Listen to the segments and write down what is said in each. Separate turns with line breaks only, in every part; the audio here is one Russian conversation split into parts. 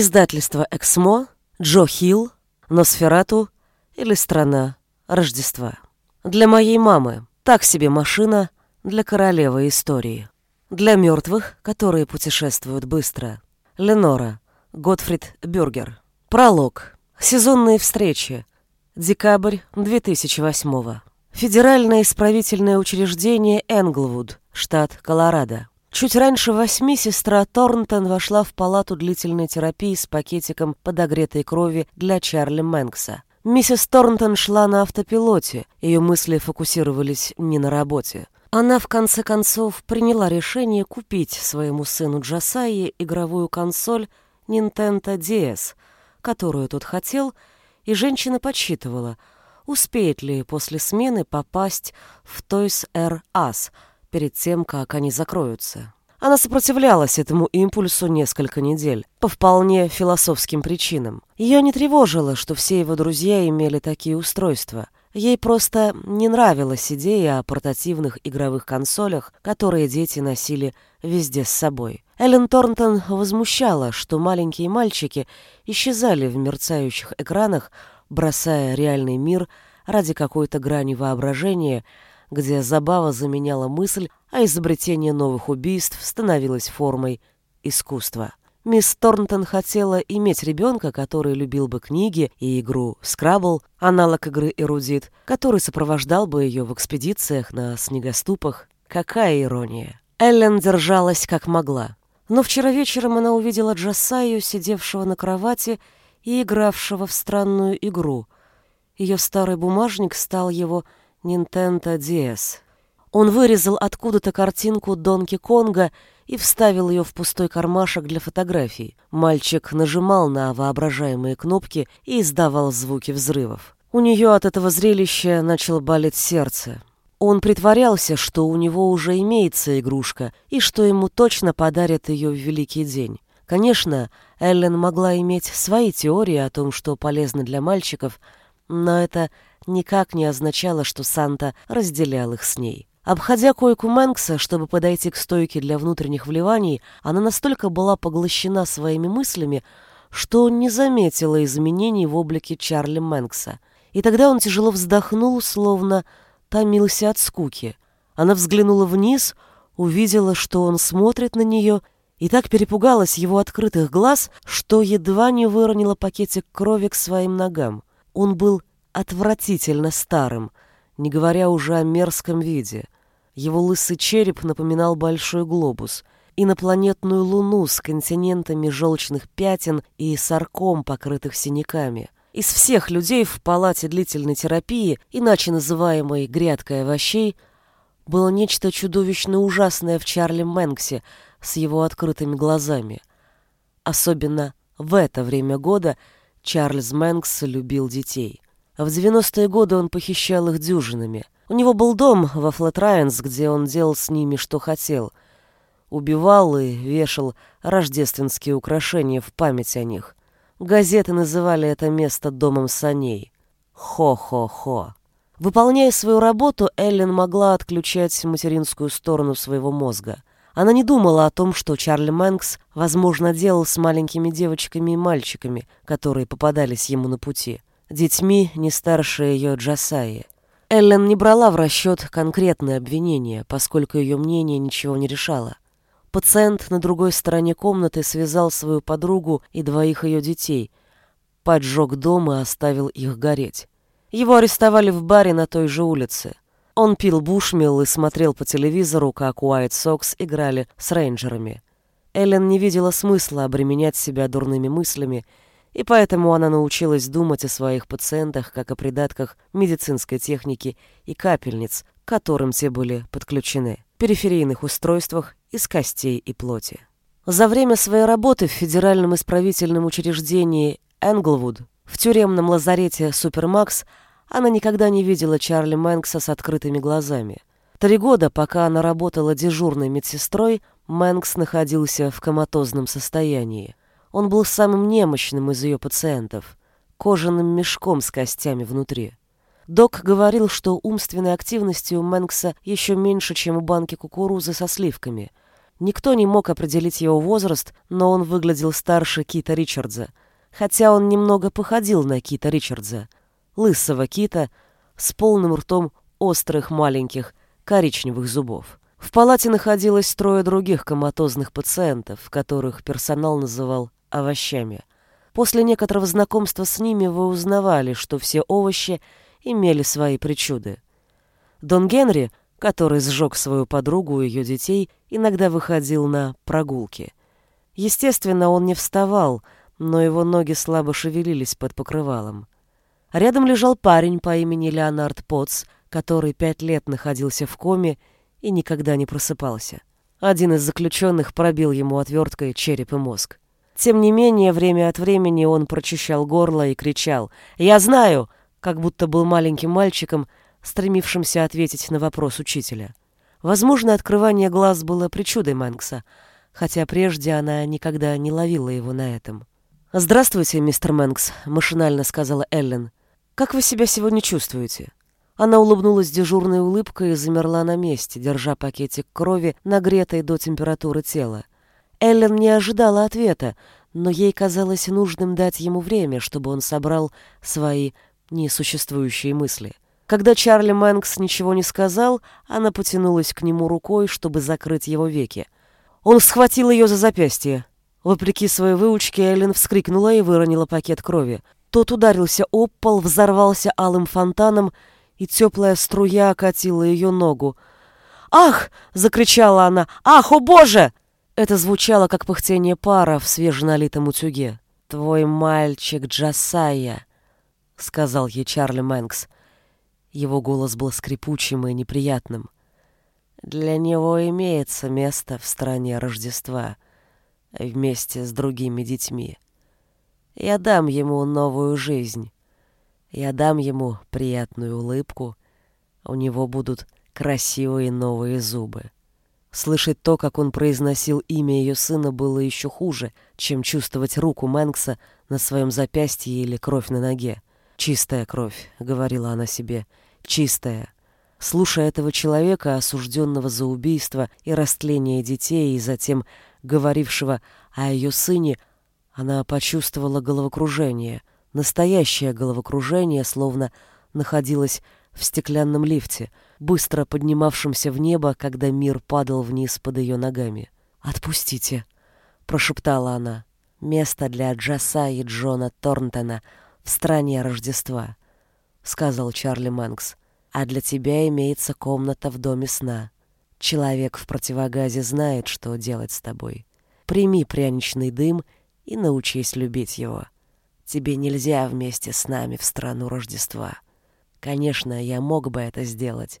Издательство «Эксмо», Джо Хилл, «Носферату» или «Страна Рождества». Для моей мамы так себе машина для королевы истории. Для мертвых, которые путешествуют быстро. Ленора, Готфрид Бюргер. Пролог. Сезонные встречи. Декабрь 2008 Федеральное исправительное учреждение Энглвуд, штат Колорадо. Чуть раньше восьми сестра Торнтон вошла в палату длительной терапии с пакетиком подогретой крови для Чарли Мэнкса. Миссис Торнтон шла на автопилоте, ее мысли фокусировались не на работе. Она, в конце концов, приняла решение купить своему сыну Джасайе игровую консоль Nintendo DS, которую тот хотел, и женщина подсчитывала, успеет ли после смены попасть в Toys R Us – перед тем, как они закроются. Она сопротивлялась этому импульсу несколько недель, по вполне философским причинам. Ее не тревожило, что все его друзья имели такие устройства. Ей просто не нравилась идея о портативных игровых консолях, которые дети носили везде с собой. Эллен Торнтон возмущала, что маленькие мальчики исчезали в мерцающих экранах, бросая реальный мир ради какой-то грани воображения – где забава заменяла мысль, а изобретение новых убийств становилось формой искусства. Мисс Торнтон хотела иметь ребенка, который любил бы книги и игру «Скрабл», аналог игры «Эрудит», который сопровождал бы ее в экспедициях на снегоступах. Какая ирония! Эллен держалась как могла. Но вчера вечером она увидела Джасаю, сидевшего на кровати и игравшего в странную игру. Ее старый бумажник стал его Nintendo DS. Он вырезал откуда-то картинку Донки Конга и вставил ее в пустой кармашек для фотографий. Мальчик нажимал на воображаемые кнопки и издавал звуки взрывов. У нее от этого зрелища начало болеть сердце. Он притворялся, что у него уже имеется игрушка и что ему точно подарят ее в великий день. Конечно, Эллен могла иметь свои теории о том, что полезно для мальчиков, но это никак не означало, что Санта разделял их с ней. Обходя койку Мэнкса, чтобы подойти к стойке для внутренних вливаний, она настолько была поглощена своими мыслями, что не заметила изменений в облике Чарли Мэнкса. И тогда он тяжело вздохнул, словно томился от скуки. Она взглянула вниз, увидела, что он смотрит на нее, и так перепугалась его открытых глаз, что едва не выронила пакетик крови к своим ногам. Он был отвратительно старым, не говоря уже о мерзком виде. Его лысый череп напоминал большой глобус, инопланетную луну с континентами желчных пятен и сарком, покрытых синяками. Из всех людей в палате длительной терапии, иначе называемой «грядкой овощей», было нечто чудовищно ужасное в Чарли Мэнксе с его открытыми глазами. Особенно в это время года Чарльз Мэнкс любил детей. В 90-е годы он похищал их дюжинами. У него был дом во Флэт-Райанс, где он делал с ними, что хотел. Убивал и вешал рождественские украшения в память о них. Газеты называли это место домом саней. Хо-хо-хо. Выполняя свою работу, Эллен могла отключать материнскую сторону своего мозга. Она не думала о том, что Чарли Мэнкс, возможно, делал с маленькими девочками и мальчиками, которые попадались ему на пути детьми не старше ее Джасаи. Эллен не брала в расчет конкретные обвинения, поскольку ее мнение ничего не решало. Пациент на другой стороне комнаты связал свою подругу и двоих ее детей, поджег дом и оставил их гореть. Его арестовали в баре на той же улице. Он пил бушмил и смотрел по телевизору, как Уайт Сокс играли с рейнджерами. Эллен не видела смысла обременять себя дурными мыслями и поэтому она научилась думать о своих пациентах как о придатках медицинской техники и капельниц, к которым те были подключены, периферийных устройствах из костей и плоти. За время своей работы в федеральном исправительном учреждении Энглвуд в тюремном лазарете Супермакс она никогда не видела Чарли Мэнкса с открытыми глазами. Три года, пока она работала дежурной медсестрой, Мэнкс находился в коматозном состоянии. Он был самым немощным из ее пациентов, кожаным мешком с костями внутри. Док говорил, что умственной активности у Мэнкса еще меньше, чем у банки кукурузы со сливками. Никто не мог определить его возраст, но он выглядел старше Кита Ричардза, хотя он немного походил на Кита Ричардза, лысого Кита с полным ртом острых маленьких коричневых зубов. В палате находилось трое других коматозных пациентов, которых персонал называл овощами. После некоторого знакомства с ними вы узнавали, что все овощи имели свои причуды. Дон Генри, который сжег свою подругу и ее детей, иногда выходил на прогулки. Естественно, он не вставал, но его ноги слабо шевелились под покрывалом. Рядом лежал парень по имени Леонард Потц, который пять лет находился в коме и никогда не просыпался. Один из заключенных пробил ему отверткой череп и мозг. Тем не менее, время от времени он прочищал горло и кричал «Я знаю!», как будто был маленьким мальчиком, стремившимся ответить на вопрос учителя. Возможно, открывание глаз было причудой Мэнкса, хотя прежде она никогда не ловила его на этом. «Здравствуйте, мистер Мэнкс», — машинально сказала Эллен. «Как вы себя сегодня чувствуете?» Она улыбнулась дежурной улыбкой и замерла на месте, держа пакетик крови, нагретой до температуры тела. Эллен не ожидала ответа, но ей казалось нужным дать ему время, чтобы он собрал свои несуществующие мысли. Когда Чарли Мэнкс ничего не сказал, она потянулась к нему рукой, чтобы закрыть его веки. Он схватил ее за запястье. Вопреки своей выучке, Эллен вскрикнула и выронила пакет крови. Тот ударился об пол, взорвался алым фонтаном, и теплая струя окатила ее ногу. «Ах!» — закричала она. «Ах, о боже!» Это звучало, как пыхтение пара в свеженалитом утюге. «Твой мальчик Джасая», — сказал ей Чарли Мэнкс. Его голос был скрипучим и неприятным. «Для него имеется место в стране Рождества вместе с другими детьми. Я дам ему новую жизнь. Я дам ему приятную улыбку, у него будут красивые новые зубы. Слышать то, как он произносил имя ее сына, было еще хуже, чем чувствовать руку Мэнкса на своем запястье или кровь на ноге. «Чистая кровь», — говорила она себе, — «чистая». Слушая этого человека, осужденного за убийство и растление детей, и затем говорившего о ее сыне, она почувствовала головокружение — Настоящее головокружение словно находилось в стеклянном лифте, быстро поднимавшемся в небо, когда мир падал вниз под ее ногами. «Отпустите», — прошептала она. «Место для Джаса и Джона Торнтона в стране Рождества», — сказал Чарли Мэнкс. «А для тебя имеется комната в доме сна. Человек в противогазе знает, что делать с тобой. Прими пряничный дым и научись любить его». Тебе нельзя вместе с нами в страну Рождества. Конечно, я мог бы это сделать,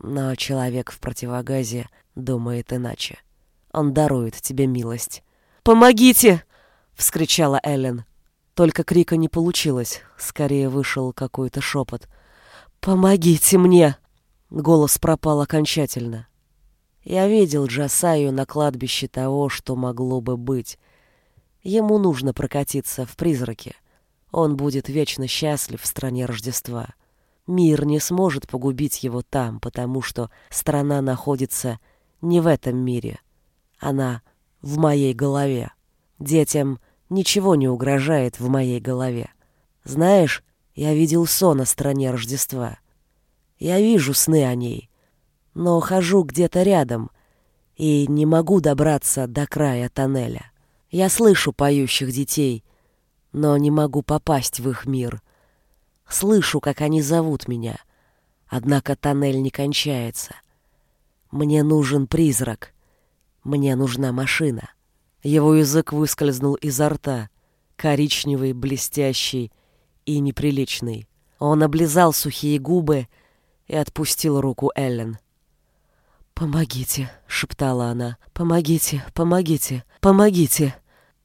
но человек в противогазе думает иначе. Он дарует тебе милость. «Помогите!» — вскричала Эллен. Только крика не получилось, скорее вышел какой-то шепот. «Помогите мне!» Голос пропал окончательно. Я видел Джасаю на кладбище того, что могло бы быть. Ему нужно прокатиться в призраке. Он будет вечно счастлив в стране Рождества. Мир не сможет погубить его там, потому что страна находится не в этом мире. Она в моей голове. Детям ничего не угрожает в моей голове. Знаешь, я видел сон о стране Рождества. Я вижу сны о ней, но хожу где-то рядом и не могу добраться до края тоннеля. Я слышу поющих детей, но не могу попасть в их мир. Слышу, как они зовут меня, однако тоннель не кончается. Мне нужен призрак. Мне нужна машина. Его язык выскользнул изо рта, коричневый, блестящий и неприличный. Он облизал сухие губы и отпустил руку Эллен. «Помогите», — шептала она, — «помогите, помогите, помогите».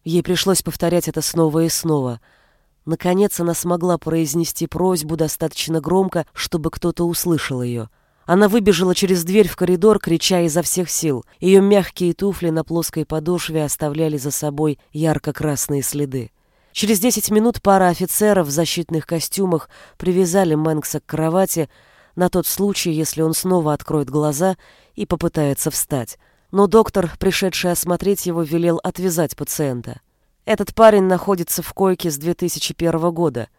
Ей пришлось повторять это снова и снова. Наконец она смогла произнести просьбу достаточно громко, чтобы кто-то услышал ее. Она выбежала через дверь в коридор, крича изо всех сил. Ее мягкие туфли на плоской подошве оставляли за собой ярко-красные следы. Через десять минут пара офицеров в защитных костюмах привязали Мэнкса к кровати, на тот случай, если он снова откроет глаза и попытается встать. Но доктор, пришедший осмотреть его, велел отвязать пациента. Этот парень находится в койке с 2001 года.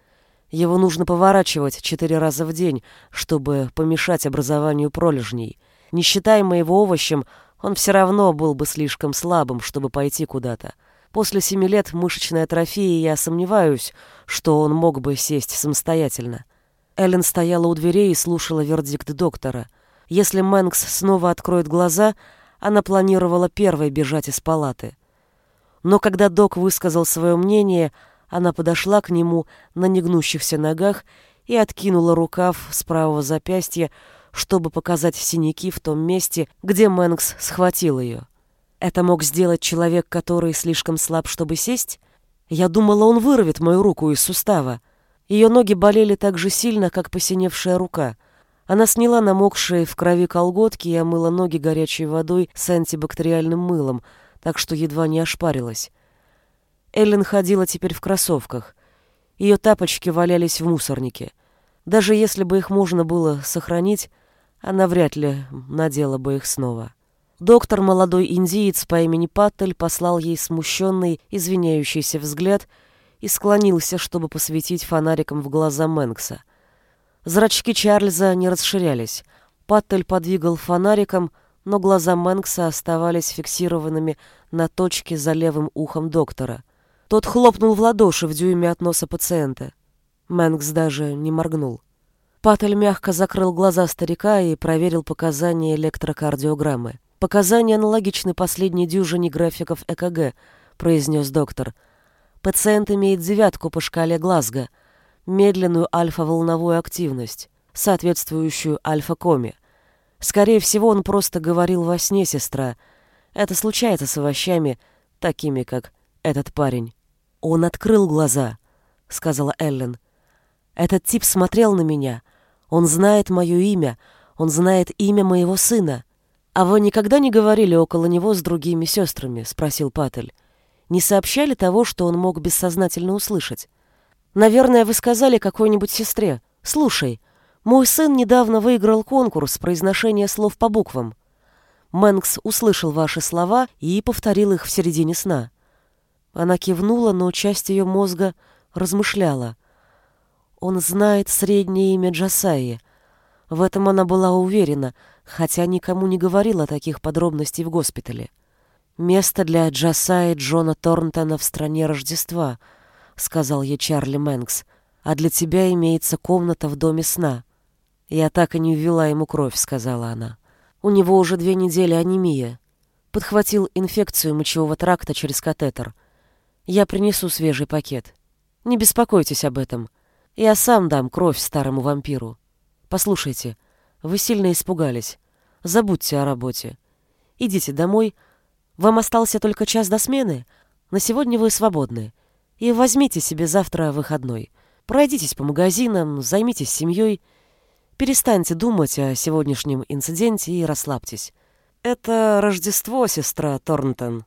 Его нужно поворачивать четыре раза в день, чтобы помешать образованию пролежней. Не считая моего овощем, он все равно был бы слишком слабым, чтобы пойти куда-то. После семи лет мышечной атрофии я сомневаюсь, что он мог бы сесть самостоятельно. Эллен стояла у дверей и слушала вердикт доктора. Если Мэнкс снова откроет глаза, она планировала первой бежать из палаты. Но когда док высказал свое мнение, она подошла к нему на негнущихся ногах и откинула рукав с правого запястья, чтобы показать синяки в том месте, где Мэнкс схватил ее. Это мог сделать человек, который слишком слаб, чтобы сесть? Я думала, он вырвет мою руку из сустава. Ее ноги болели так же сильно, как посиневшая рука. Она сняла намокшие в крови колготки и омыла ноги горячей водой с антибактериальным мылом, так что едва не ошпарилась. Эллен ходила теперь в кроссовках. Ее тапочки валялись в мусорнике. Даже если бы их можно было сохранить, она вряд ли надела бы их снова. Доктор, молодой индиец по имени Паттель, послал ей смущенный, извиняющийся взгляд — и склонился, чтобы посветить фонариком в глаза Мэнкса. Зрачки Чарльза не расширялись. Паттель подвигал фонариком, но глаза Мэнкса оставались фиксированными на точке за левым ухом доктора. Тот хлопнул в ладоши в дюйме от носа пациента. Мэнкс даже не моргнул. Паттель мягко закрыл глаза старика и проверил показания электрокардиограммы. «Показания аналогичны последней дюжине графиков ЭКГ», — произнес доктор — Пациент имеет девятку по шкале Глазго, медленную альфа-волновую активность, соответствующую альфа-коме. Скорее всего, он просто говорил во сне, сестра. Это случается с овощами, такими, как этот парень. Он открыл глаза, сказала Эллен. Этот тип смотрел на меня. Он знает мое имя, он знает имя моего сына. А вы никогда не говорили около него с другими сестрами? спросил Паттель не сообщали того, что он мог бессознательно услышать. Наверное, вы сказали какой-нибудь сестре, «Слушай, мой сын недавно выиграл конкурс произношения слов по буквам. Мэнкс услышал ваши слова и повторил их в середине сна». Она кивнула, но часть ее мозга размышляла. Он знает среднее имя Джасаи. В этом она была уверена, хотя никому не говорила таких подробностей в госпитале. «Место для Джаса и Джона Торнтона в стране Рождества», — сказал ей Чарли Мэнкс. «А для тебя имеется комната в доме сна». «Я так и не ввела ему кровь», — сказала она. «У него уже две недели анемия. Подхватил инфекцию мочевого тракта через катетер. Я принесу свежий пакет. Не беспокойтесь об этом. Я сам дам кровь старому вампиру. Послушайте, вы сильно испугались. Забудьте о работе. Идите домой, — вам остался только час до смены. На сегодня вы свободны. И возьмите себе завтра выходной. Пройдитесь по магазинам, займитесь семьей. Перестаньте думать о сегодняшнем инциденте и расслабьтесь. Это Рождество, сестра Торнтон.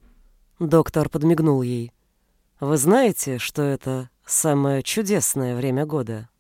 Доктор подмигнул ей. Вы знаете, что это самое чудесное время года?